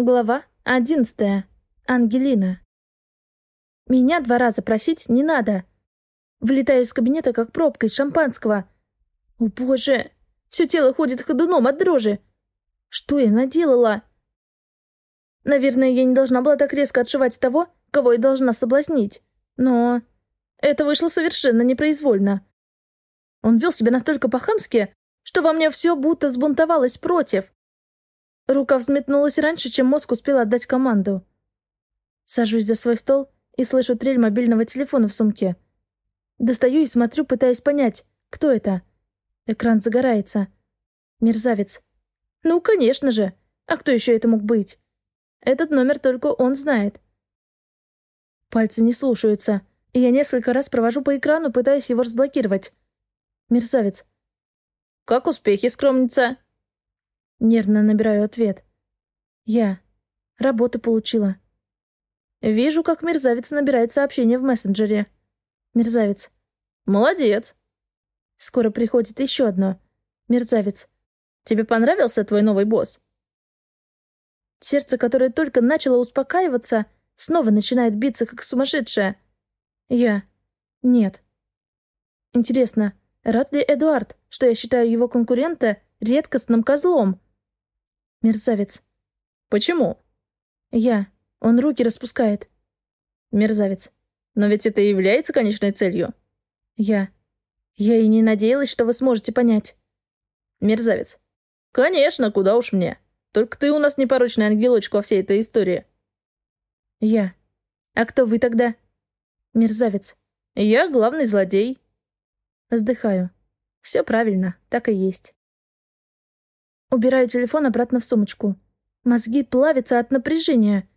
Глава одиннадцатая. Ангелина. Меня два раза просить не надо. Влетаю из кабинета, как пробка из шампанского. О боже, все тело ходит ходуном от дрожи. Что я наделала? Наверное, я не должна была так резко отшивать того, кого я должна соблазнить. Но это вышло совершенно непроизвольно. Он вел себя настолько по-хамски, что во мне все будто взбунтовалось против. Рука взметнулась раньше, чем мозг успел отдать команду. Сажусь за свой стол и слышу трель мобильного телефона в сумке. Достаю и смотрю, пытаясь понять, кто это. Экран загорается. Мерзавец. Ну, конечно же. А кто еще это мог быть? Этот номер только он знает. Пальцы не слушаются, и я несколько раз провожу по экрану, пытаясь его разблокировать. Мерзавец. «Как успехи, скромница?» Нервно набираю ответ. Я. Работу получила. Вижу, как мерзавец набирает сообщение в мессенджере. Мерзавец. Молодец. Скоро приходит еще одно. Мерзавец. Тебе понравился твой новый босс? Сердце, которое только начало успокаиваться, снова начинает биться, как сумасшедшее. Я. Нет. Интересно, рад ли Эдуард, что я считаю его конкурента редкостным козлом? Мерзавец. Почему? Я. Он руки распускает. Мерзавец. Но ведь это и является конечной целью. Я. Я и не надеялась, что вы сможете понять. Мерзавец. Конечно, куда уж мне. Только ты у нас непорочный ангелочек во всей этой истории. Я. А кто вы тогда? Мерзавец. Я главный злодей. Вздыхаю. Все правильно, так и есть. Убираю телефон обратно в сумочку. Мозги плавятся от напряжения.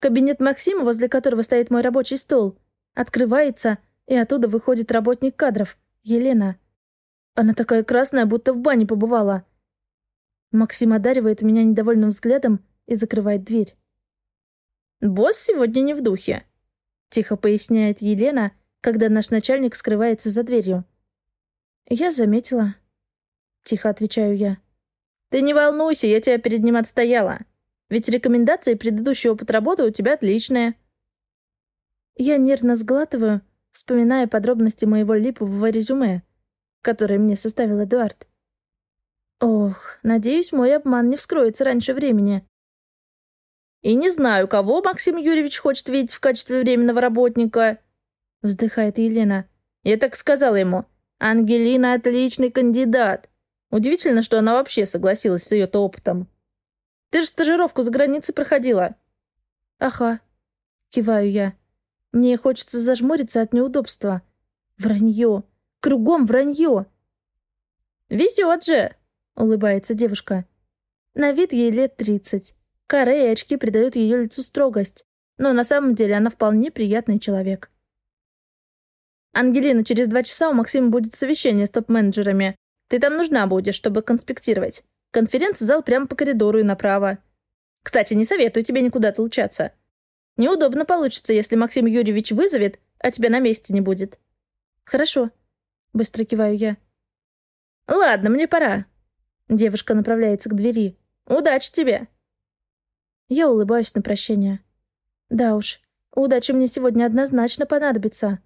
Кабинет Максима, возле которого стоит мой рабочий стол, открывается, и оттуда выходит работник кадров, Елена. Она такая красная, будто в бане побывала. Максим одаривает меня недовольным взглядом и закрывает дверь. «Босс сегодня не в духе», — тихо поясняет Елена, когда наш начальник скрывается за дверью. «Я заметила», — тихо отвечаю я. Ты не волнуйся, я тебя перед ним отстояла. Ведь рекомендации предыдущий опыт работы у тебя отличные. Я нервно сглатываю, вспоминая подробности моего липового резюме, которое мне составил Эдуард. Ох, надеюсь, мой обман не вскроется раньше времени. «И не знаю, кого Максим Юрьевич хочет видеть в качестве временного работника», — вздыхает Елена. «Я так сказала ему. Ангелина — отличный кандидат. Удивительно, что она вообще согласилась с ее-то опытом. Ты же стажировку за границей проходила. Ага. Киваю я. Мне хочется зажмуриться от неудобства. Вранье. Кругом вранье. Везет же, улыбается девушка. На вид ей лет тридцать. Каре и очки придают ее лицу строгость. Но на самом деле она вполне приятный человек. Ангелина, через два часа у Максима будет совещание с топ-менеджерами. Ты там нужна будешь, чтобы конспектировать. Конференц-зал прямо по коридору и направо. Кстати, не советую тебе никуда отлучаться. Неудобно получится, если Максим Юрьевич вызовет, а тебя на месте не будет. Хорошо. Быстро киваю я. Ладно, мне пора. Девушка направляется к двери. Удачи тебе. Я улыбаюсь на прощание. Да уж, удача мне сегодня однозначно понадобится.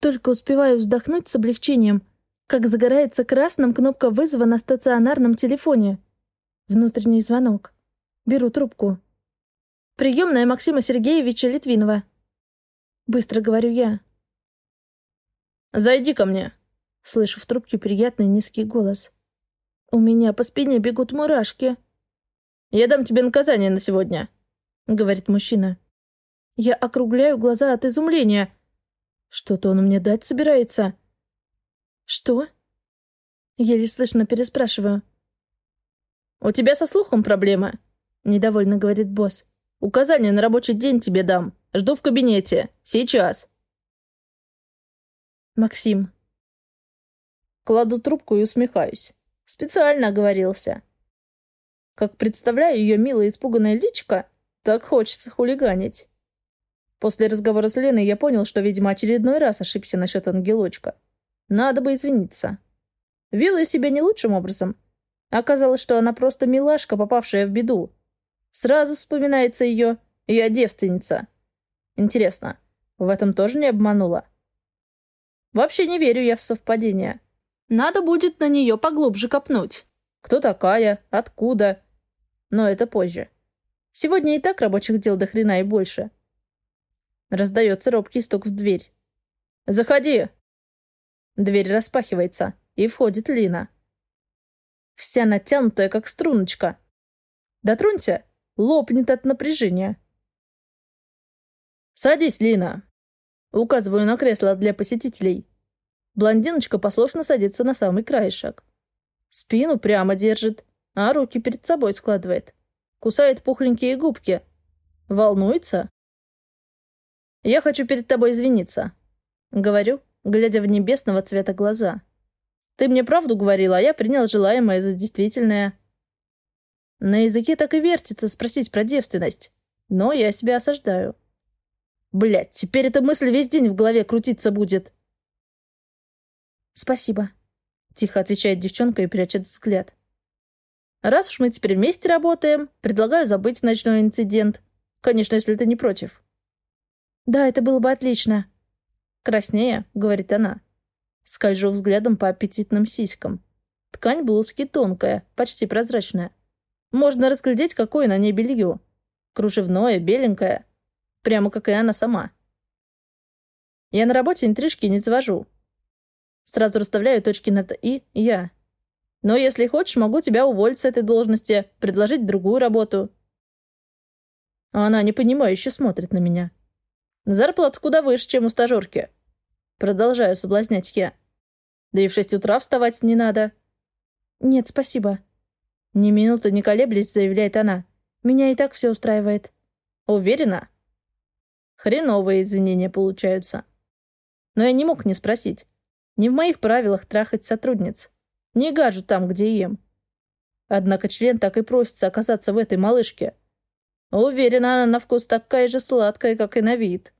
Только успеваю вздохнуть с облегчением, как загорается красным кнопка вызова на стационарном телефоне. Внутренний звонок. Беру трубку. «Приемная Максима Сергеевича Литвинова». Быстро говорю я. «Зайди ко мне», — слышу в трубке приятный низкий голос. У меня по спине бегут мурашки. «Я дам тебе наказание на сегодня», — говорит мужчина. Я округляю глаза от изумления. Что-то он мне дать собирается. «Что?» Еле слышно переспрашиваю. «У тебя со слухом проблемы?» — недовольно говорит босс. «Указания на рабочий день тебе дам. Жду в кабинете. Сейчас». Максим. Кладу трубку и усмехаюсь. Специально оговорился. Как представляю ее милое испуганное личико, так хочется хулиганить. После разговора с Леной я понял, что, видимо, очередной раз ошибся насчет ангелочка. Надо бы извиниться. Вела я себя не лучшим образом. Оказалось, что она просто милашка, попавшая в беду. Сразу вспоминается ее «Я девственница». Интересно, в этом тоже не обманула? Вообще не верю я в совпадение. Надо будет на нее поглубже копнуть. Кто такая? Откуда? Но это позже. Сегодня и так рабочих дел до хрена и больше. Раздается робкий стук в дверь. «Заходи!» Дверь распахивается, и входит Лина. Вся натянутая, как струночка. Дотронься, лопнет от напряжения. «Садись, Лина!» Указываю на кресло для посетителей. Блондиночка послушно садится на самый краешек. Спину прямо держит, а руки перед собой складывает. Кусает пухленькие губки. Волнуется? «Я хочу перед тобой извиниться», — говорю, глядя в небесного цвета глаза. «Ты мне правду говорила, а я принял желаемое за действительное». На языке так и вертится спросить про девственность, но я себя осаждаю. Блядь, теперь эта мысль весь день в голове крутиться будет. «Спасибо», — тихо отвечает девчонка и прячет взгляд. «Раз уж мы теперь вместе работаем, предлагаю забыть ночной инцидент. Конечно, если ты не против». «Да, это было бы отлично». «Краснее», — говорит она. Скольжу взглядом по аппетитным сиськам. Ткань блузки тонкая, почти прозрачная. Можно разглядеть, какое на ней белье. Кружевное, беленькое. Прямо как и она сама. Я на работе интрижки не завожу. Сразу расставляю точки над «и» я. Но если хочешь, могу тебя уволить с этой должности, предложить другую работу. Она непонимающе смотрит на меня. Зарплата куда выше, чем у стажерки. Продолжаю соблазнять я. Да и в шесть утра вставать не надо. Нет, спасибо. Ни минуты не колеблясь, заявляет она. Меня и так все устраивает. Уверена? Хреновые извинения получаются. Но я не мог не спросить. Не в моих правилах трахать сотрудниц. Не гажу там, где ем. Однако член так и просится оказаться в этой малышке. Уверена, она на вкус такая же сладкая, как и на вид.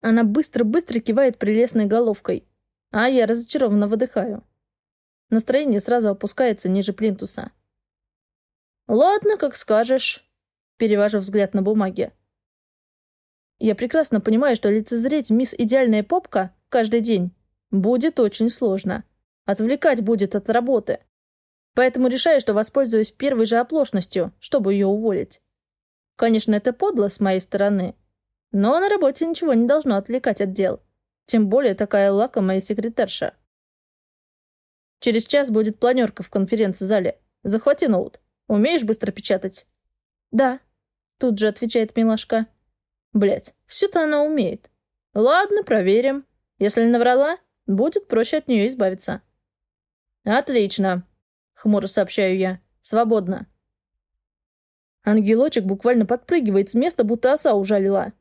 Она быстро-быстро кивает прелестной головкой, а я разочарованно выдыхаю. Настроение сразу опускается ниже плинтуса. «Ладно, как скажешь», — перевожу взгляд на бумаге. Я прекрасно понимаю, что лицезреть мисс Идеальная Попка каждый день будет очень сложно. Отвлекать будет от работы. Поэтому решаю, что воспользуюсь первой же оплошностью, чтобы ее уволить. Конечно, это подло с моей стороны, но на работе ничего не должно отвлекать от дел. Тем более такая лакомая секретарша. Через час будет планерка в конференц-зале. Захвати ноут. Умеешь быстро печатать? Да. Тут же отвечает милашка. Блять, все-то она умеет. Ладно, проверим. Если наврала, будет проще от нее избавиться. Отлично. Хмуро сообщаю я. Свободно. Ангелочек буквально подпрыгивает с места, будто оса ужалила.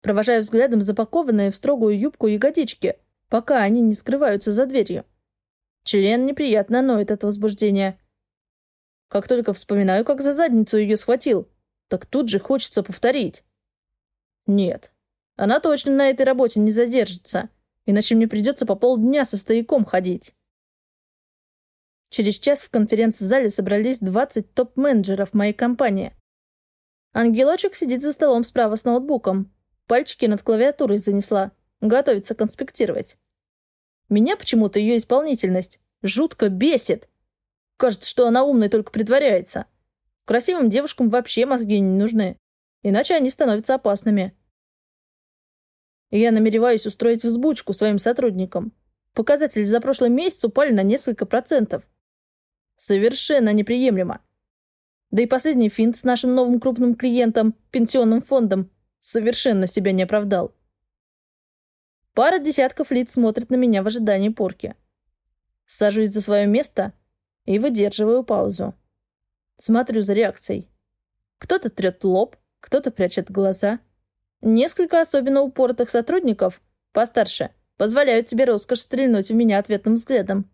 Провожаю взглядом запакованные в строгую юбку ягодички, пока они не скрываются за дверью. Член неприятно ноет от возбуждения. Как только вспоминаю, как за задницу ее схватил, так тут же хочется повторить. Нет, она точно на этой работе не задержится, иначе мне придется по полдня со стояком ходить. Через час в конференц-зале собрались 20 топ-менеджеров моей компании. Ангелочек сидит за столом справа с ноутбуком. Пальчики над клавиатурой занесла. Готовится конспектировать. Меня почему-то ее исполнительность жутко бесит. Кажется, что она умной только притворяется. Красивым девушкам вообще мозги не нужны. Иначе они становятся опасными. Я намереваюсь устроить взбучку своим сотрудникам. Показатели за прошлый месяц упали на несколько процентов. Совершенно неприемлемо. Да и последний финт с нашим новым крупным клиентом, пенсионным фондом, совершенно себя не оправдал. Пара десятков лиц смотрит на меня в ожидании порки. Сажусь за свое место и выдерживаю паузу. Смотрю за реакцией. Кто-то трет лоб, кто-то прячет глаза. Несколько особенно упоротых сотрудников, постарше, позволяют себе роскошь стрельнуть в меня ответным взглядом.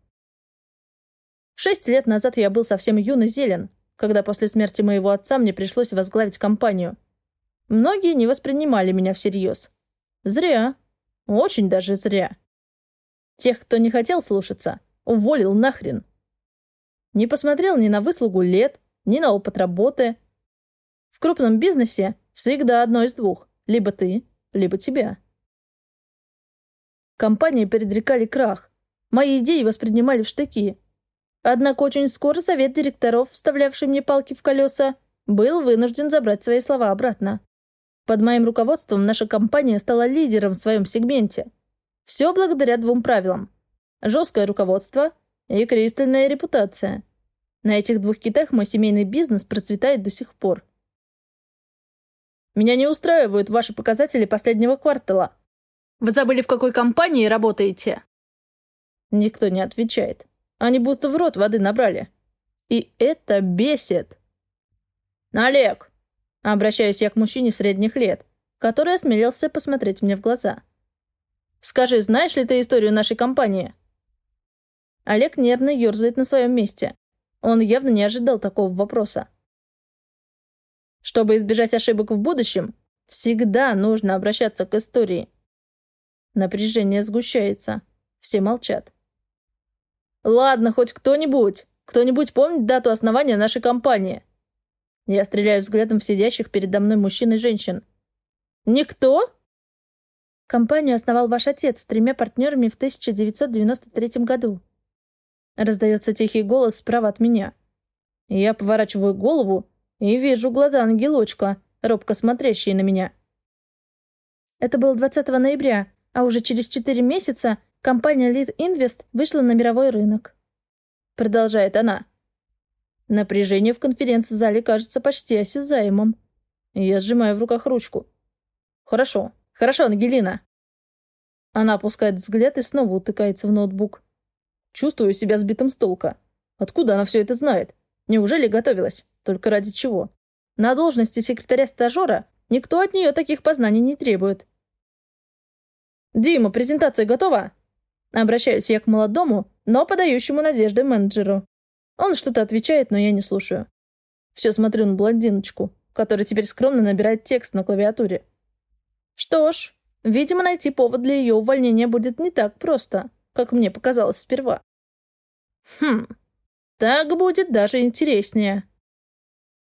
Шесть лет назад я был совсем юный зелен, когда после смерти моего отца мне пришлось возглавить компанию. Многие не воспринимали меня всерьез. Зря. Очень даже зря. Тех, кто не хотел слушаться, уволил нахрен. Не посмотрел ни на выслугу лет, ни на опыт работы. В крупном бизнесе всегда одно из двух. Либо ты, либо тебя. Компании предрекали крах. Мои идеи воспринимали в штыки. Однако очень скоро совет директоров, вставлявший мне палки в колеса, был вынужден забрать свои слова обратно. Под моим руководством наша компания стала лидером в своем сегменте. Все благодаря двум правилам. Жесткое руководство и кристальная репутация. На этих двух китах мой семейный бизнес процветает до сих пор. Меня не устраивают ваши показатели последнего квартала. Вы забыли, в какой компании работаете? Никто не отвечает. Они будто в рот воды набрали. И это бесит. Олег! Обращаюсь я к мужчине средних лет, который осмелился посмотреть мне в глаза. Скажи, знаешь ли ты историю нашей компании? Олег нервно ерзает на своем месте. Он явно не ожидал такого вопроса. Чтобы избежать ошибок в будущем, всегда нужно обращаться к истории. Напряжение сгущается. Все молчат. Ладно, хоть кто-нибудь. Кто-нибудь помнит дату основания нашей компании? Я стреляю взглядом в сидящих передо мной мужчин и женщин. Никто? Компанию основал ваш отец с тремя партнерами в 1993 году. Раздается тихий голос справа от меня. Я поворачиваю голову и вижу глаза ангелочка, робко смотрящие на меня. Это был 20 ноября, а уже через 4 месяца компания Lead Invest вышла на мировой рынок. Продолжает она. Напряжение в конференц-зале кажется почти осязаемым. Я сжимаю в руках ручку. Хорошо, хорошо, Ангелина. Она опускает взгляд и снова утыкается в ноутбук. Чувствую себя сбитым с толка. Откуда она все это знает? Неужели готовилась? Только ради чего? На должности секретаря-стажера никто от нее таких познаний не требует. «Дима, презентация готова?» Обращаюсь я к молодому, но подающему надежды менеджеру. Он что-то отвечает, но я не слушаю. Все смотрю на блондиночку, которая теперь скромно набирает текст на клавиатуре. Что ж, видимо, найти повод для ее увольнения будет не так просто, как мне показалось сперва. Хм, так будет даже интереснее.